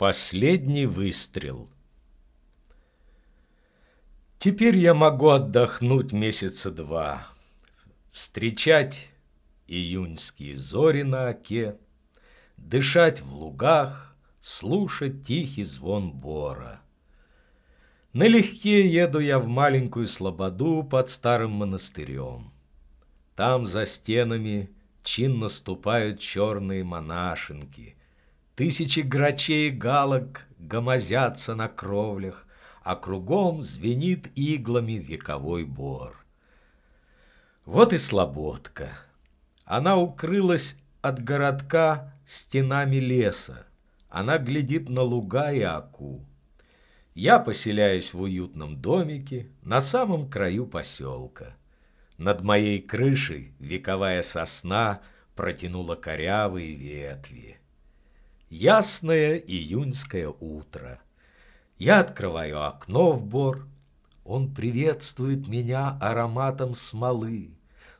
Последний выстрел. Теперь я могу отдохнуть месяца два, встречать июньские зори на оке, дышать в лугах, слушать тихий звон бора. Налегке еду я в маленькую слободу под старым монастырем. Там за стенами чинно ступают черные монашенки — Тысячи грачей и галок гомозятся на кровлях, а кругом звенит иглами вековой бор. Вот и слободка. Она укрылась от городка стенами леса. Она глядит на луга и оку. Я поселяюсь в уютном домике на самом краю поселка. Над моей крышей вековая сосна протянула корявые ветви. Ясное июньское утро. Я открываю окно в бор. Он приветствует меня ароматом смолы,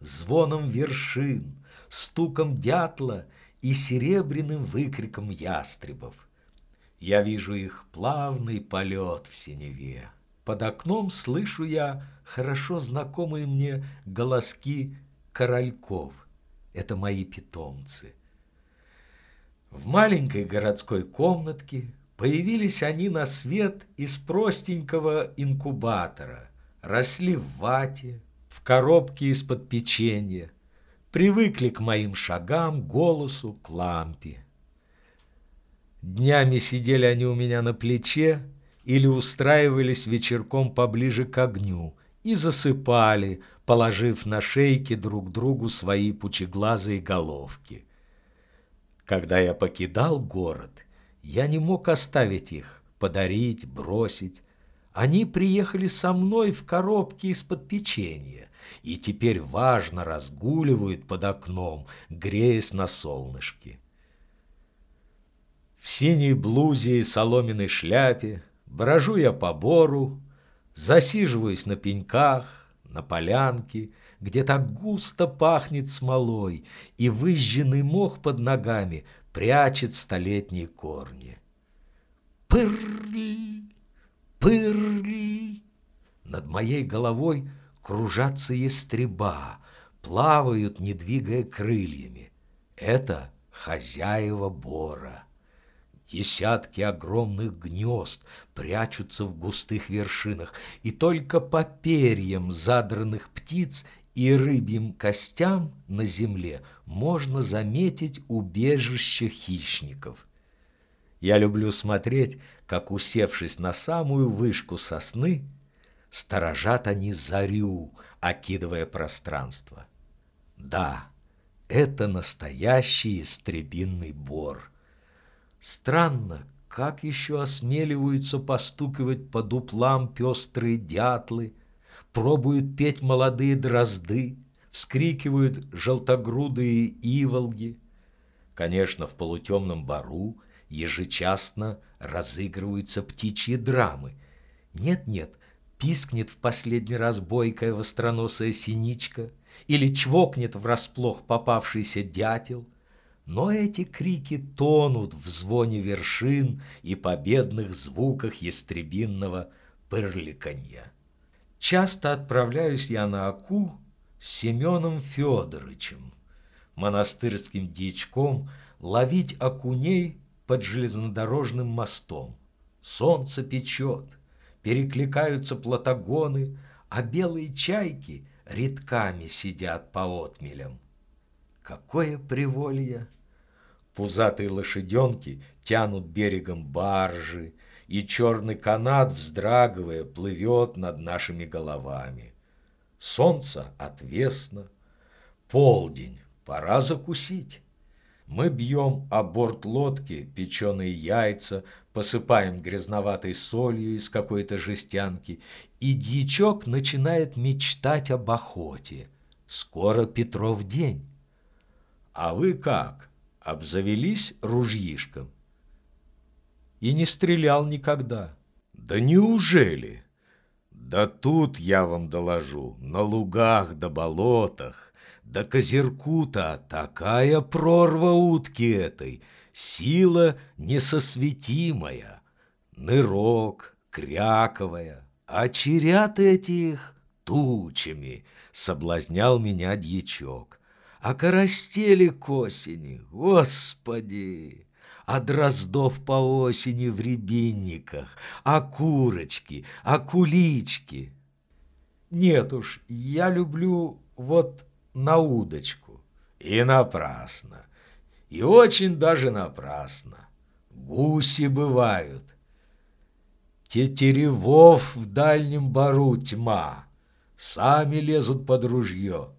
звоном вершин, стуком дятла и серебряным выкриком ястребов. Я вижу их плавный полет в синеве. Под окном слышу я хорошо знакомые мне голоски корольков. Это мои питомцы. В маленькой городской комнатке появились они на свет из простенького инкубатора, росли в вате, в коробке из-под печенья, привыкли к моим шагам, голосу, к лампе. Днями сидели они у меня на плече или устраивались вечерком поближе к огню и засыпали, положив на шейки друг другу свои пучеглазые головки – когда я покидал город, я не мог оставить их, подарить, бросить. Они приехали со мной в коробке из-под печенья и теперь важно разгуливают под окном, греясь на солнышке. В синей блузе и соломенной шляпе брожу я по бору, засиживаюсь на пеньках, на полянке, где так густо пахнет смолой, и выжженный мох под ногами прячет столетние корни. Пырль, пырль, над моей головой кружатся ястреба, плавают, не двигая крыльями. Это хозяева бора. Десятки огромных гнезд прячутся в густых вершинах, и только по перьям задранных птиц и рыбьим костям на земле можно заметить убежище хищников. Я люблю смотреть, как, усевшись на самую вышку сосны, сторожат они зарю, окидывая пространство. Да, это настоящий истребинный бор. Странно, как еще осмеливаются постукивать по дуплам пестрые дятлы, пробуют петь молодые дрозды, вскрикивают желтогрудые иволги. Конечно, в полутемном бару ежечасно разыгрываются птичьи драмы. Нет-нет, пискнет в последний раз бойкая востроносая синичка или чвокнет врасплох попавшийся дятел. Но эти крики тонут в звоне вершин и победных звуках ястребинного пырликанья. Часто отправляюсь я на Аку с Семеном Федоровичем, монастырским дьячком, ловить окуней под железнодорожным мостом. Солнце печет, перекликаются платагоны, а белые чайки редками сидят по отмелям. Какое приволье! Пузатые лошаденки тянут берегом баржи, и черный канат, вздрагивая, плывет над нашими головами. Солнце отвесно, полдень, пора закусить. Мы бьем о борт лодки печеные яйца, посыпаем грязноватой солью из какой-то жестянки, и дьячок начинает мечтать об охоте. Скоро Петров день. А вы как, обзавелись ружьишком? И не стрелял никогда. Да неужели? Да тут я вам доложу, на лугах да болотах, Да козырку-то такая прорва утки этой, сила несосветимая, нырок, кряковая, а черят этих тучами, соблазнял меня дьячок. А коростели к осени, господи! А дроздов по осени в рябинниках, а курочки, а кулички. Нет уж, я люблю вот на удочку. И напрасно. И очень даже напрасно. Гуси бывают. Тетеревов в дальнем бару тьма. Сами лезут под ружье.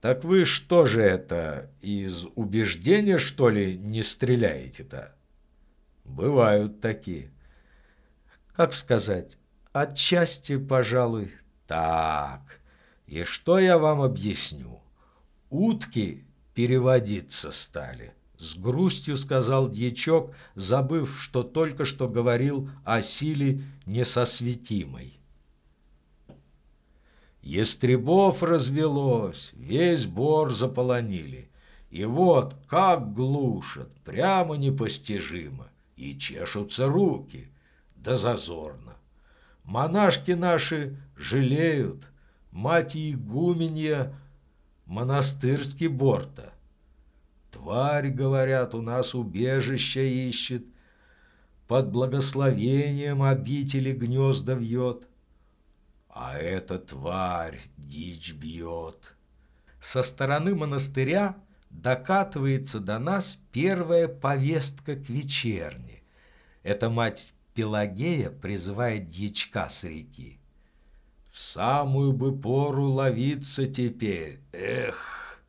Так вы что же это, из убеждения, что ли, не стреляете-то? Бывают такие. Как сказать, отчасти, пожалуй, так. И что я вам объясню? Утки переводиться стали. С грустью сказал дьячок, забыв, что только что говорил о силе несосветимой. Естребов развелось, весь бор заполонили. И вот как глушат, прямо непостижимо, и чешутся руки, да зазорно. Монашки наши жалеют, мать игуменья монастырский борта. Тварь, говорят, у нас убежище ищет, под благословением обители гнезда вьет. А эта тварь дичь бьет. Со стороны монастыря докатывается до нас первая повестка к вечерне. Эта мать Пелагея призывает дьячка с реки. В самую бы пору ловиться теперь, эх!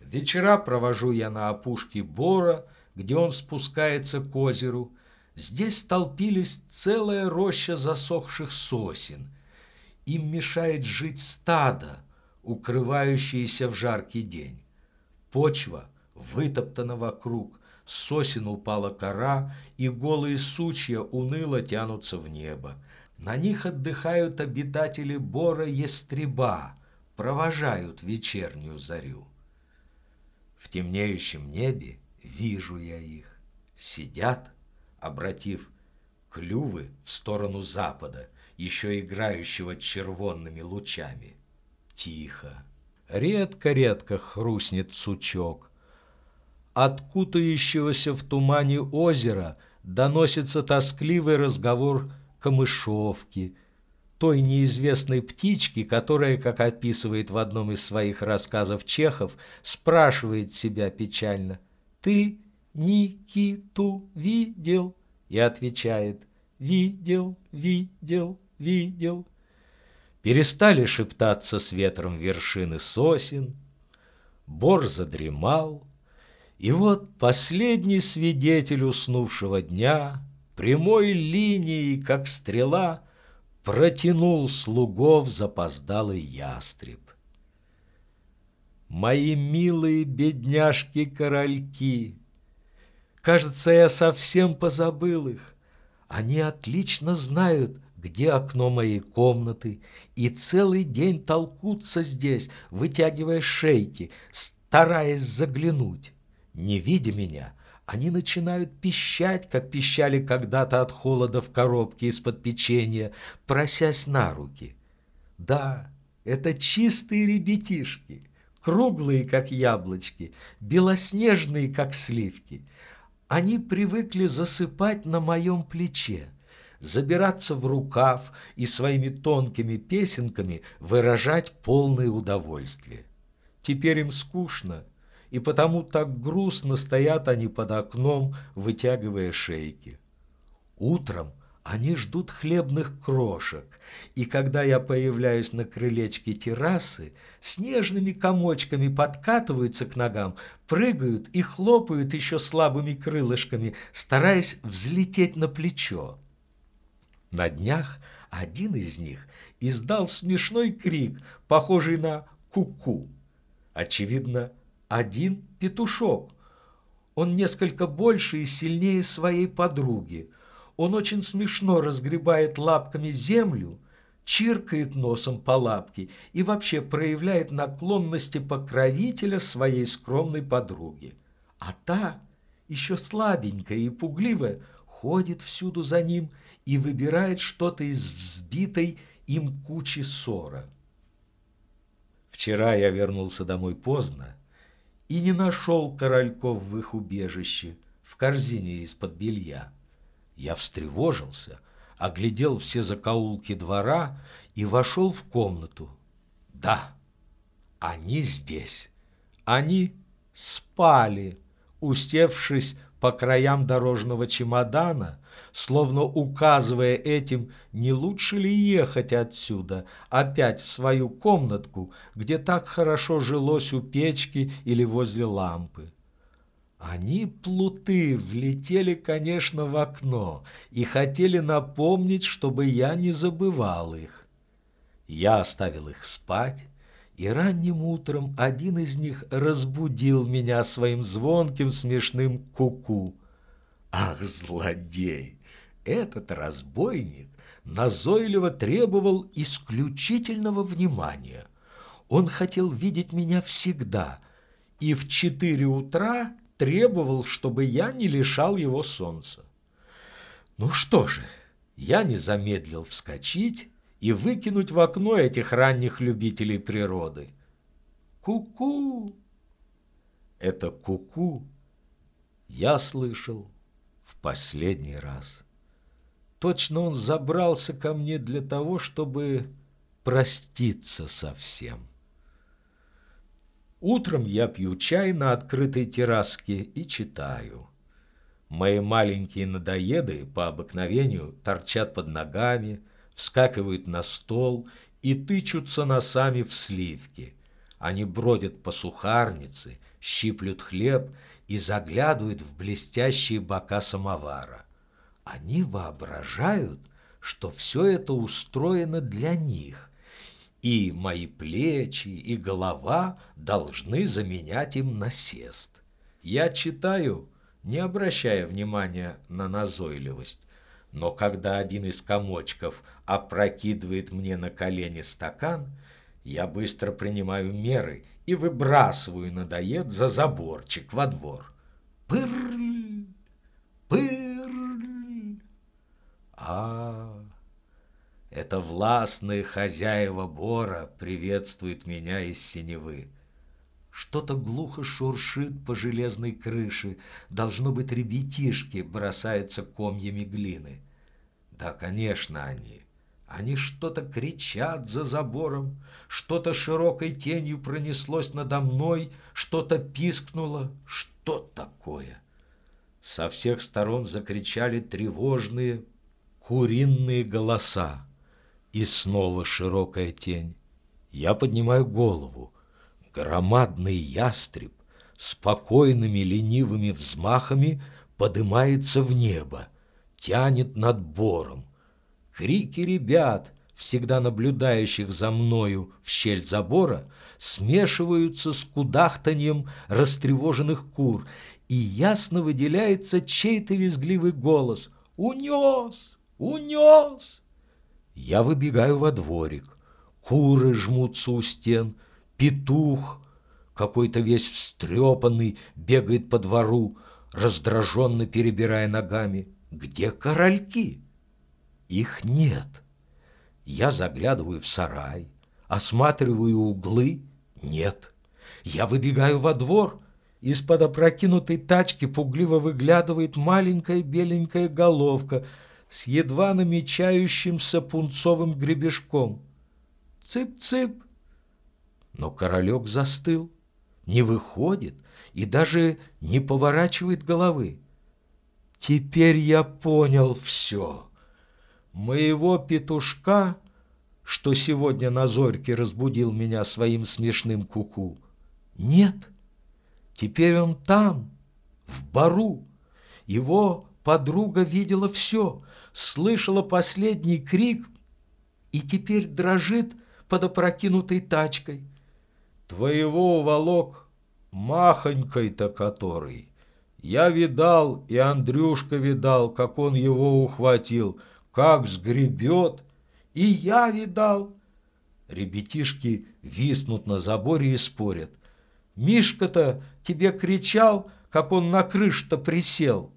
Вечера провожу я на опушке Бора, где он спускается к озеру, Здесь столпились целая роща засохших сосен. Им мешает жить стадо, укрывающееся в жаркий день. Почва вытоптана вокруг, с сосен упала кора, и голые сучья уныло тянутся в небо. На них отдыхают обитатели бора Ястреба, провожают вечернюю зарю. В темнеющем небе вижу я их. Сидят, обратив клювы в сторону запада, еще играющего червонными лучами. Тихо. Редко-редко хрустнет сучок. От кутающегося в тумане озера доносится тоскливый разговор камышовки, той неизвестной птички, которая, как описывает в одном из своих рассказов Чехов, спрашивает себя печально «Ты Никиту видел?» И отвечает «Видел, видел, видел». Перестали шептаться с ветром вершины сосен, Бор задремал, и вот последний свидетель уснувшего дня Прямой линией, как стрела, Протянул слугов запоздалый ястреб. Мои милые бедняжки-корольки, Кажется, я совсем позабыл их. Они отлично знают, где окно моей комнаты, и целый день толкутся здесь, вытягивая шейки, стараясь заглянуть. Не видя меня, они начинают пищать, как пищали когда-то от холода в коробке из-под печенья, просясь на руки. Да, это чистые ребятишки, круглые, как яблочки, белоснежные, как сливки — они привыкли засыпать на моем плече, забираться в рукав и своими тонкими песенками выражать полное удовольствие. Теперь им скучно, и потому так грустно стоят они под окном, вытягивая шейки. Утром – они ждут хлебных крошек, и когда я появляюсь на крылечке террасы, снежными комочками подкатываются к ногам, прыгают и хлопают еще слабыми крылышками, стараясь взлететь на плечо. На днях один из них издал смешной крик, похожий на куку. -ку. Очевидно, один петушок. Он несколько больше и сильнее своей подруги – он очень смешно разгребает лапками землю, чиркает носом по лапке и вообще проявляет наклонности покровителя своей скромной подруги. А та, еще слабенькая и пугливая, ходит всюду за ним и выбирает что-то из взбитой им кучи ссора. Вчера я вернулся домой поздно и не нашел корольков в их убежище, в корзине из-под белья. Я встревожился, оглядел все закоулки двора и вошел в комнату. Да, они здесь. Они спали, устевшись по краям дорожного чемодана, словно указывая этим, не лучше ли ехать отсюда, опять в свою комнатку, где так хорошо жилось у печки или возле лампы. Они, плуты, влетели, конечно, в окно и хотели напомнить, чтобы я не забывал их. Я оставил их спать, и ранним утром один из них разбудил меня своим звонким смешным куку. -ку. Ах, злодей! Этот разбойник назойливо требовал исключительного внимания. Он хотел видеть меня всегда, и в четыре утра требовал, чтобы я не лишал его солнца. Ну что же, я не замедлил вскочить и выкинуть в окно этих ранних любителей природы. Ку-ку! Это ку-ку я слышал в последний раз. Точно он забрался ко мне для того, чтобы проститься совсем. Утром я пью чай на открытой терраске и читаю. Мои маленькие надоеды по обыкновению торчат под ногами, вскакивают на стол и тычутся носами в сливки. Они бродят по сухарнице, щиплют хлеб и заглядывают в блестящие бока самовара. Они воображают, что все это устроено для них, и мои плечи и голова должны заменять им насест. Я читаю, не обращая внимания на назойливость, но когда один из комочков опрокидывает мне на колени стакан, я быстро принимаю меры и выбрасываю надоед за заборчик во двор. Пырль! Пырль! А, это властные хозяева бора приветствуют меня из синевы. Что-то глухо шуршит по железной крыше. Должно быть, ребятишки бросаются комьями глины. Да, конечно, они. Они что-то кричат за забором, что-то широкой тенью пронеслось надо мной, что-то пискнуло. Что такое? Со всех сторон закричали тревожные куриные голоса. И снова широкая тень. Я поднимаю голову. Громадный ястреб спокойными ленивыми взмахами поднимается в небо, тянет над бором. Крики ребят, всегда наблюдающих за мною в щель забора, смешиваются с кудахтаньем растревоженных кур, и ясно выделяется чей-то визгливый голос «Унес! Унес!» Я выбегаю во дворик. Куры жмутся у стен, петух, какой-то весь встрепанный, бегает по двору, раздраженно перебирая ногами. Где корольки? Их нет. Я заглядываю в сарай, осматриваю углы. Нет. Я выбегаю во двор. Из-под опрокинутой тачки пугливо выглядывает маленькая беленькая головка с едва намечающимся пунцовым гребешком. Цып-цып. Но королек застыл, не выходит и даже не поворачивает головы. Теперь я понял все. Моего петушка, что сегодня на зорьке разбудил меня своим смешным куку, -ку, нет. Теперь он там, в бару. Его подруга видела все, слышала последний крик и теперь дрожит под опрокинутой тачкой. Твоего уволок махонькой-то который. Я видал, и Андрюшка видал, как он его ухватил, как сгребет И я видал. Ребятишки виснут на заборе и спорят. Мишка-то тебе кричал, как он на крышу-то присел.